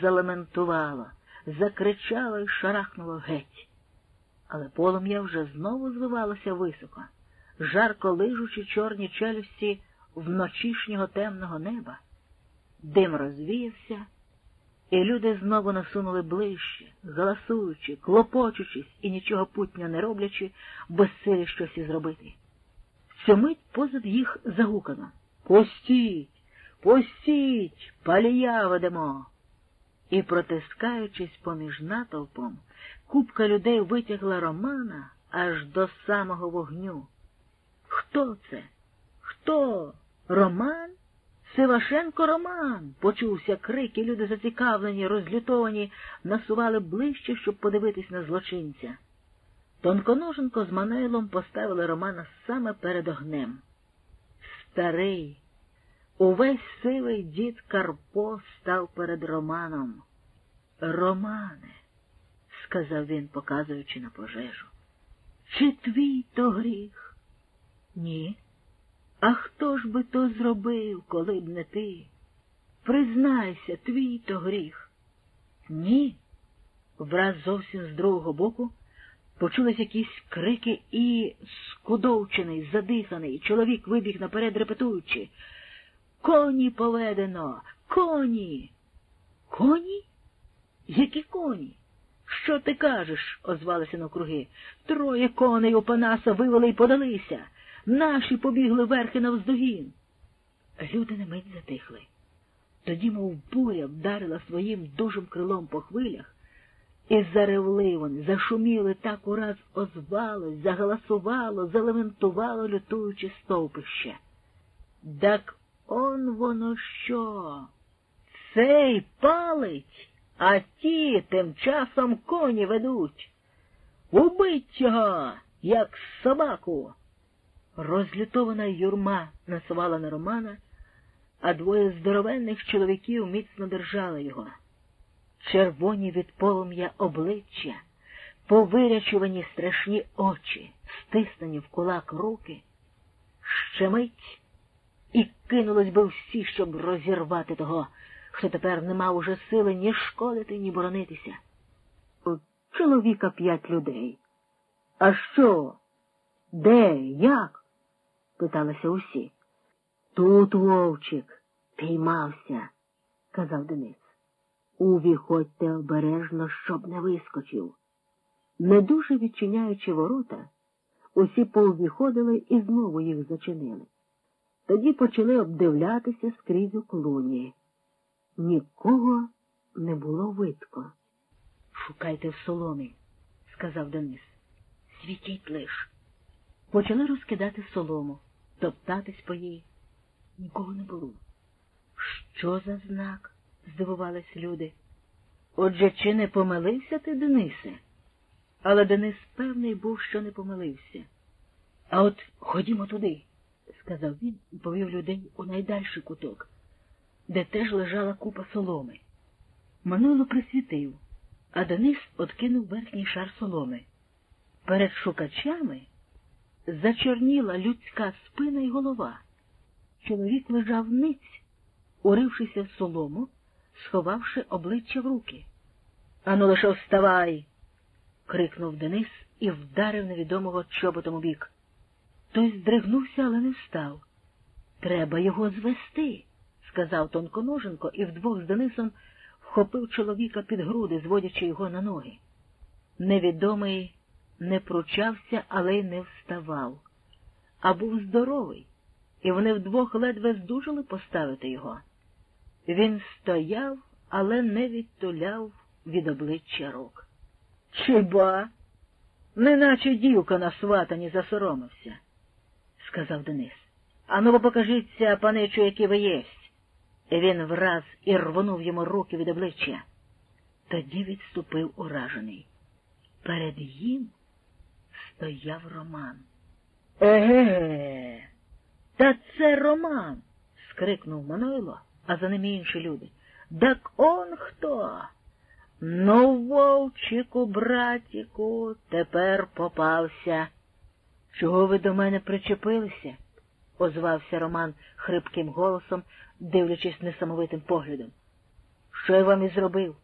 залементувало, закричало і шарахнуло геть. Але полум'я вже знову звивалося високо, жарко лижучи чорні челюсті вночішнього темного неба. Дим розвіявся, і люди знову насунули ближче, галасуючи, клопочучись і нічого путнього не роблячи, безсилі щось і зробити. Цю мить позад їх загукано Пустіть, пустіть, палія ведемо. І, протискаючись поміж натовпом, купка людей витягла Романа аж до самого вогню. Хто це? Хто? Роман? Сивашенко Роман. Почувся крик, і люди зацікавлені, розлютовані, насували ближче, щоб подивитись на злочинця. Тонконоженко з Манайлом поставили Романа саме перед огнем. Старий, увесь сивий дід Карпо став перед Романом. Романе, сказав він, показуючи на пожежу, чи твій то гріх? Ні. А хто ж би то зробив, коли б не ти? Признайся, твій то гріх. Ні. Враз зовсім з другого боку почулись якісь крики і скудовчений, задиханий, чоловік вибіг наперед, репетуючи. Коні поведено, коні. Коні? Які коні? Що ти кажеш? озвалися навкруги. Троє коней у Панаса вивели й подалися. Наші побігли верхи навздогін. Люди на мить затихли. Тоді, мов буря, вдарила своїм дужим крилом по хвилях, і заревли вони, зашуміли так ураз озвалось, загаласувало, залементувало, лютуючи стовпище. Так он воно що? Цей палить, а ті тим часом коні ведуть. Убить його, як собаку. Розлютована юрма насувала на Романа, а двоє здоровенних чоловіків міцно держали його. Червоні від полум'я обличчя, повирячувані страшні очі, стиснені в кулак руки, ще мить і кинулось би всі, щоб розірвати того, хто тепер не мав уже сили ні шкодити, ні боронитися. У чоловіка п'ять людей. А що? Де? Як? питалися усі. Тут вовчик піймався, казав Денис. Увіходьте обережно, щоб не вискочив. Не дуже відчиняючи ворота, усі повіходили і знову їх зачинили. Тоді почали обдивлятися скрізь у клуні. Нікого не було видко. Шукайте в соломі, сказав Денис. Світіть лиш. Почали розкидати солому, топтатись по їй. Нікого не було. Що за знак? здивувались люди. Отже, чи не помилився ти, Денисе? Але Денис певний був, що не помилився. А от ходімо туди, сказав він і повів людей у найдальший куток, де теж лежала купа соломи. Мануйло присвітив, а Денис откинув верхній шар соломи. Перед шукачами зачорніла людська спина й голова. Чоловік лежав ниць, урившися в солому, сховавши обличчя в руки. Ану, лише вставай. крикнув Денис і вдарив невідомого чоботом у бік. Той здригнувся, але не встав. Треба його звести, сказав тонконоженко і вдвох з Денисом вхопив чоловіка під груди, зводячи його на ноги. Невідомий не пручався, але й не вставав, а був здоровий, і вони вдвох ледве здужали поставити його. Він стояв, але не відтуляв від обличчя рук. Чиба? Неначе дівка на сватані засоромився, сказав Денис. Ану, покажіться, паничу, які ви єсть. І він враз і рвонув йому руки від обличчя. Тоді відступив уражений. Перед їм стояв Роман. Еге, та це Роман. скрикнув Манойло а за ним інші люди. Так он хто? Ну, вовчику, братіку, тепер попався. Чого ви до мене причепилися? озвався Роман хрипким голосом, дивлячись несамовитим поглядом. що я вам і зробив.